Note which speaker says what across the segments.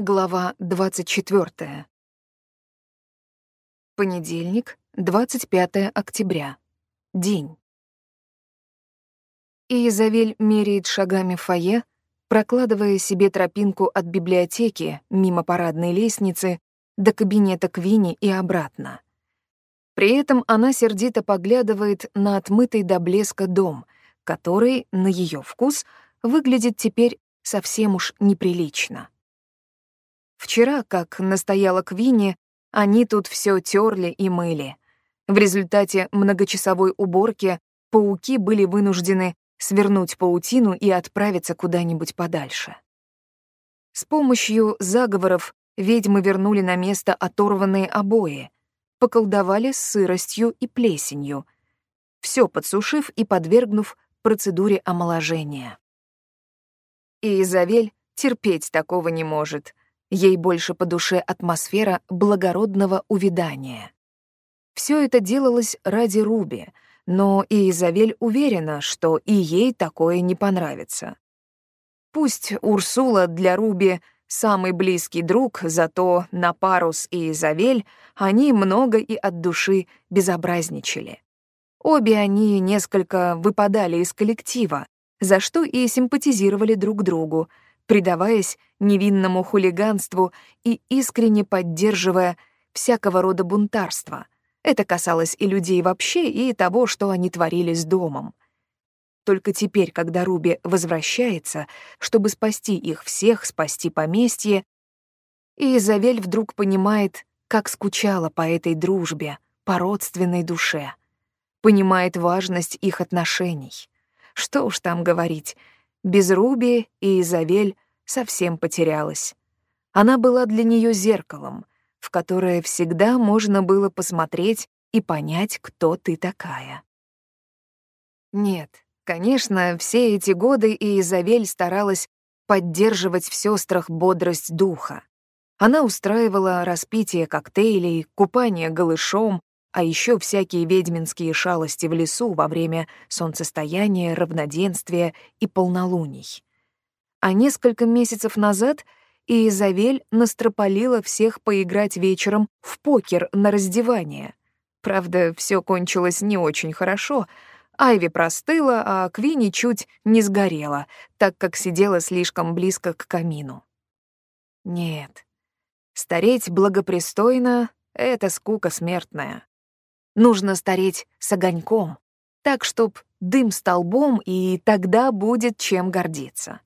Speaker 1: Глава 24. Понедельник, 25 октября. День. Изавель меряет шагами фойе, прокладывая себе тропинку от библиотеки мимо парадной лестницы до кабинета Квини и обратно. При этом она сердито поглядывает на отмытый до блеска дом, который, на ее вкус, выглядит теперь совсем уж неприлично. Вчера, как настояла Квинни, они тут все терли и мыли. В результате многочасовой уборки пауки были вынуждены свернуть паутину и отправиться куда-нибудь подальше. С помощью заговоров ведьмы вернули на место оторванные обои, поколдовали с сыростью и плесенью, все подсушив и подвергнув процедуре омоложения. И Изавель терпеть такого не может — Ей больше по душе атмосфера благородного увядания. Все это делалось ради Руби, но и Изавель уверена, что и ей такое не понравится. Пусть Урсула для Руби самый близкий друг, зато на Парус и Изавель они много и от души безобразничали. Обе они несколько выпадали из коллектива, за что и симпатизировали друг другу, предаваясь невинному хулиганству и искренне поддерживая всякого рода бунтарство. Это касалось и людей вообще, и того, что они творили с домом. Только теперь, когда Руби возвращается, чтобы спасти их всех, спасти поместье, Изавель вдруг понимает, как скучала по этой дружбе, по родственной душе. Понимает важность их отношений. Что уж там говорить, без Руби и Изавель совсем потерялась. Она была для нее зеркалом, в которое всегда можно было посмотреть и понять, кто ты такая. Нет, конечно, все эти годы и Изавель старалась поддерживать в сестрах бодрость духа. Она устраивала распитие коктейлей, купание голышом, а еще всякие ведьминские шалости в лесу во время солнцестояния, равноденствия и полнолуний. А несколько месяцев назад Изавель настропалила всех поиграть вечером в покер на раздевание. Правда, все кончилось не очень хорошо. Айви простыла, а Квинни чуть не сгорела, так как сидела слишком близко к камину. Нет, стареть благопристойно — это скука смертная. Нужно стареть с огоньком, так, чтоб дым столбом, и тогда будет чем гордиться.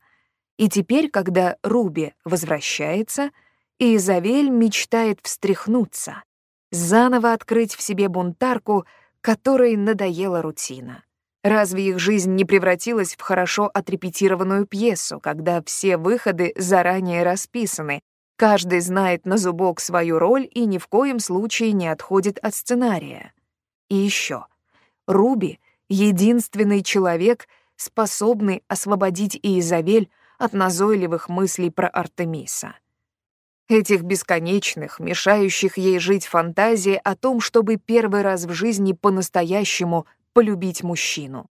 Speaker 1: И теперь, когда Руби возвращается, Изавель мечтает встряхнуться, заново открыть в себе бунтарку, которой надоела рутина. Разве их жизнь не превратилась в хорошо отрепетированную пьесу, когда все выходы заранее расписаны, каждый знает на зубок свою роль и ни в коем случае не отходит от сценария? И еще. Руби — единственный человек, способный освободить Изавель от назойливых мыслей про Артемиса. Этих бесконечных, мешающих ей жить фантазии о том, чтобы первый раз в жизни по-настоящему полюбить мужчину.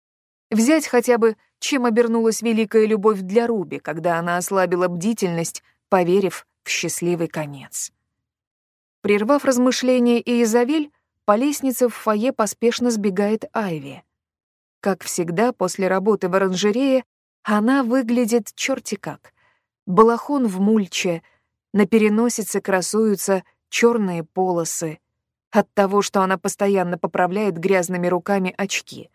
Speaker 1: Взять хотя бы, чем обернулась великая любовь для Руби, когда она ослабила бдительность, поверив в счастливый конец. Прервав размышления Изавель, по лестнице в фойе поспешно сбегает Айви. Как всегда, после работы в оранжерее она выглядит черти как. Балахон в мульче, на переносице красуются черные полосы. От того, что она постоянно поправляет грязными руками очки.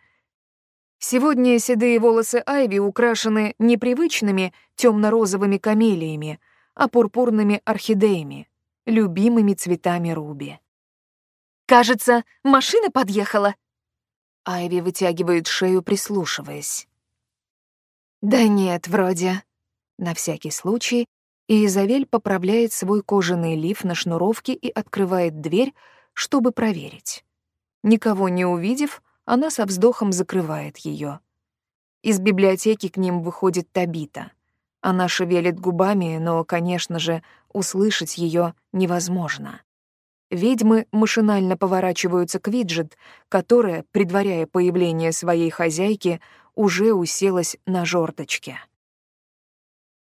Speaker 1: Сегодня седые волосы Айви украшены непривычными темно-розовыми камелиями, а пурпурными орхидеями, любимыми цветами Руби.
Speaker 2: «Кажется, машина подъехала!»
Speaker 1: Айви вытягивает шею, прислушиваясь. «Да нет, вроде...» На всякий случай Изавель поправляет свой кожаный лиф на шнуровке и открывает дверь, чтобы проверить. Никого не увидев, она со вздохом закрывает ее. Из библиотеки к ним выходит Табита. Она шевелит губами, но, конечно же, услышать ее невозможно. Ведьмы машинально поворачиваются к Виджет, которая, предваряя появление своей хозяйки, уже уселась на жорточке.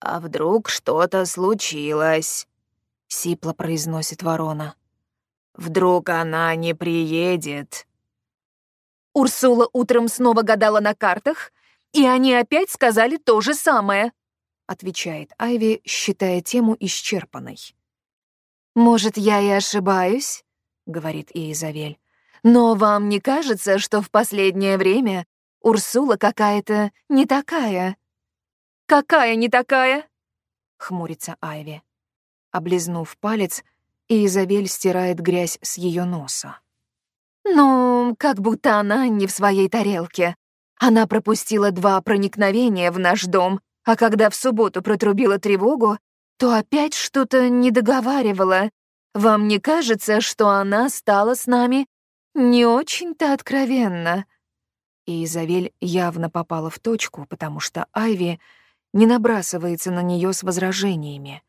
Speaker 1: «А вдруг что-то случилось?» — сипло произносит ворона. «Вдруг она не приедет?»
Speaker 2: Урсула утром снова гадала на картах, и они опять сказали то же самое,
Speaker 1: отвечает Айви, считая тему исчерпанной.
Speaker 2: «Может, я и ошибаюсь?» — говорит Изавель. «Но вам не кажется, что в последнее время Урсула какая-то не такая?» «Какая не такая?» — хмурится Айви.
Speaker 1: Облизнув палец, Изабель стирает грязь с ее носа.
Speaker 2: «Ну, как будто она не в своей тарелке. Она пропустила два проникновения в наш дом, а когда в субботу протрубила тревогу, то опять что-то не договаривала. Вам не кажется, что она стала с нами не очень-то откровенно?»
Speaker 1: И Изавель явно попала в точку, потому что Айви не набрасывается на нее с возражениями.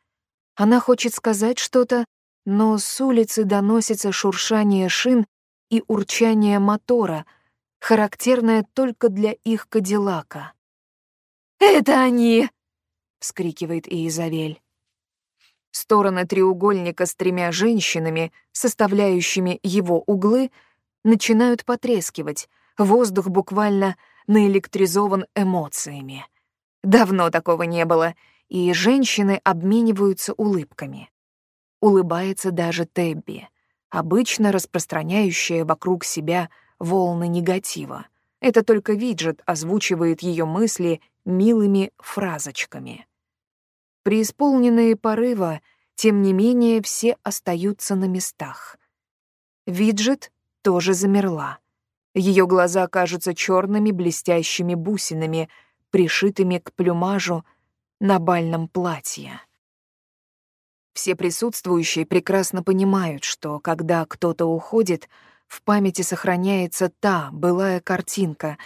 Speaker 1: Она хочет сказать что-то, но с улицы доносится шуршание шин и урчание мотора, характерное только для их кадиллака.
Speaker 2: «Это они!»
Speaker 1: — вскрикивает Иезавель. Стороны треугольника с тремя женщинами, составляющими его углы, начинают потрескивать, воздух буквально наэлектризован эмоциями. Давно такого не было, и женщины обмениваются улыбками. Улыбается даже Тебби, обычно распространяющая вокруг себя волны негатива. Это только Виджет озвучивает ее мысли милыми фразочками. Преисполненные порыва, тем не менее, все остаются на местах. Виджет тоже замерла. Ее глаза кажутся черными блестящими бусинами, пришитыми к плюмажу на бальном платье. Все присутствующие прекрасно понимают, что когда кто-то уходит, в памяти сохраняется та былая картинка,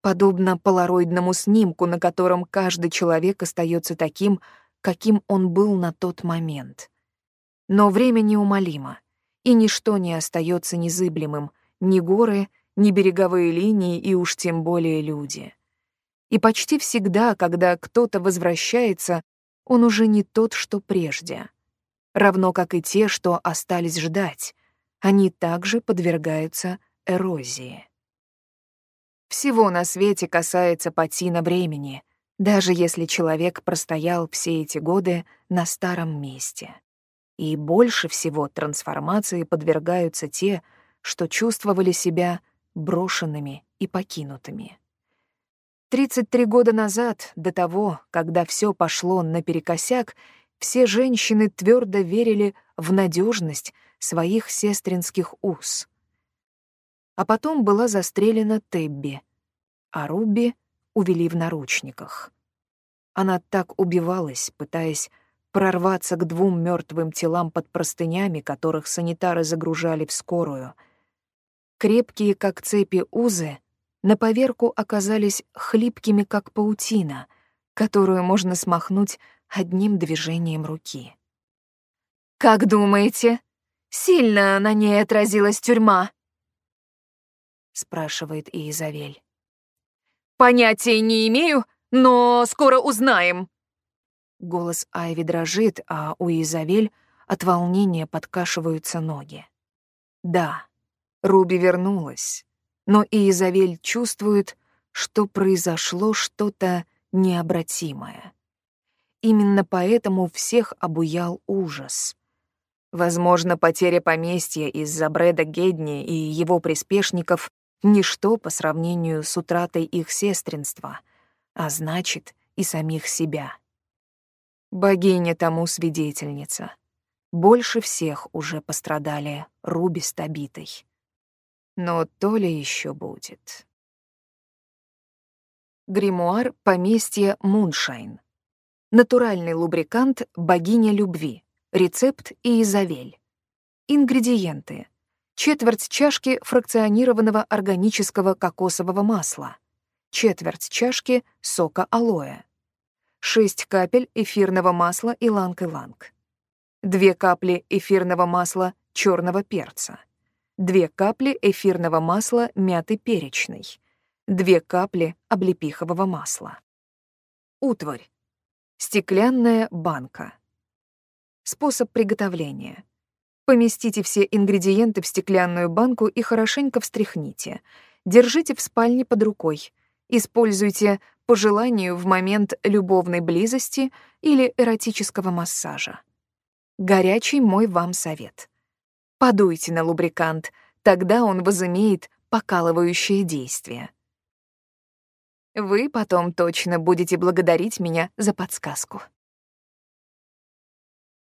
Speaker 1: подобно полароидному снимку, на котором каждый человек остается таким, каким он был на тот момент. Но время неумолимо, и ничто не остается незыблемым, ни горы, ни береговые линии и уж тем более люди. И почти всегда, когда кто-то возвращается, он уже не тот, что прежде. Равно как и те, что остались ждать. Они также подвергаются эрозии. Всего на свете касается патина времени, даже если человек простоял все эти годы на старом месте. И больше всего трансформации подвергаются те, что чувствовали себя брошенными и покинутыми. 33 года назад, до того, когда все пошло наперекосяк, все женщины твердо верили в надежность своих сестринских уз. А потом была застрелена Тебби, а Руби увели в наручниках. Она так убивалась, пытаясь прорваться к двум мертвым телам под простынями, которых санитары загружали в скорую. Крепкие, как цепи, узы на поверку оказались хлипкими, как паутина, которую можно смахнуть одним движением руки.
Speaker 2: «Как думаете, сильно на ней отразилась тюрьма?»
Speaker 1: — спрашивает Иезавель.
Speaker 2: «Понятия не имею, но скоро узнаем».
Speaker 1: Голос Айви дрожит, а у Изавель от волнения подкашиваются ноги. Да, Руби вернулась, но Изавель чувствует, что произошло что-то необратимое. Именно поэтому всех обуял ужас. Возможно, потеря поместья из-за Брэда Гедни и его приспешников — ничто по сравнению с утратой их сестринства, а значит, и самих себя. Богиня тому свидетельница. Больше всех уже пострадали Руби с Табитой. Но то ли еще будет. Гримуар поместья Муншайн. Натуральный лубрикант «Богиня любви». Рецепт и Изавель. Ингредиенты. Четверть чашки фракционированного органического кокосового масла. Четверть чашки сока алоэ. 6 капель эфирного масла иланг-иланг. 2 капли эфирного масла черного перца. 2 капли эфирного масла мяты перечной. 2 капли облепихового масла. Утварь. Стеклянная банка. Способ приготовления. Поместите все ингредиенты в стеклянную банку и хорошенько встряхните. Держите в спальне под рукой. Используйте по желанию в момент любовной близости или эротического массажа. Горячий мой вам совет. Подуйте на лубрикант, тогда он возымеет покалывающее действие. Вы потом точно будете благодарить меня за подсказку.